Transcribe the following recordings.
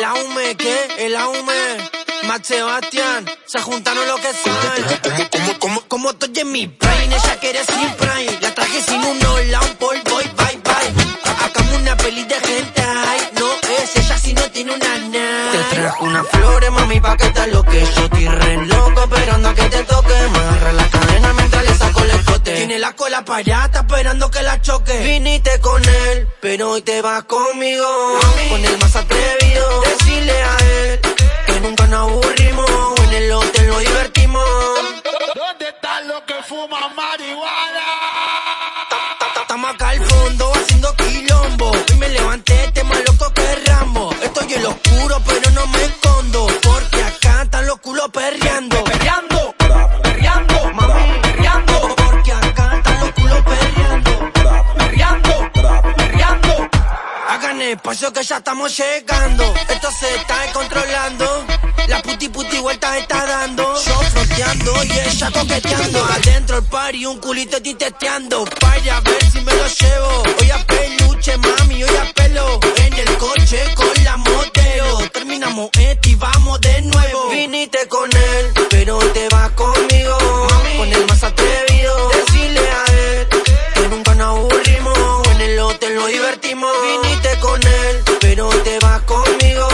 El aume, ¿qué? El aume. Matt Sebastián, se juntaron lo que saben. Como, como, como estoy en mi brain, ella quiere sin prime. La traje sin un hola, un boy, bye, bye. Hagamos una peli de gente, ay, no es ella si no tiene una nada. Te trajo unas flores, mami, pa' que te lo que yo re loco, esperando a que te toque. Me agarra la cadena mientras le saco el escote. Tiene la cola parada, esperando que la choque. Viniste con él, pero hoy te vas conmigo. Con el más atrevido, divertimos. ¿Dónde están los que fuman marihuana? Hagan espacio que ya estamos llegando. Esto se está descontrolando. La puti puti vueltas está dando. Yo fronteando y ella coqueteando. Adentro el party, un culito titeteando. Para ver si me lo llevo. Hoy a peluche, mami, hoy a pelo. En el coche con la modelo. Terminamos esto y vamos de nuevo. Viniste con él, pero te vas conmigo. Con el más atrevido. Decirle a él que nunca nos aburrimos. En el hotel nos divertimos. Viniste pero te vas conmigo.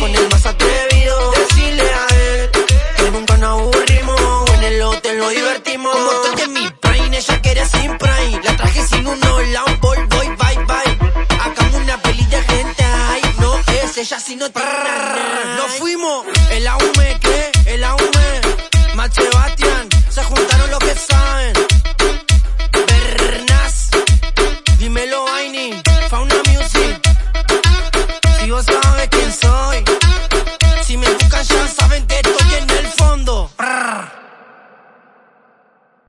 Con el más atrevido. Decirle a él que nunca nos aburrimos. En el hotel nos divertimos. Como en mi brain, ella quiere sin prime. La traje sin un hola, un boy, boy, bye, bye. Hagamos una peli de gente, ay, no es ella si no tiene nada. Nos fuimos, el aume, ¿qué? El aume. Matt Sebastián, se juntaron los que saben. Sabes quién soy.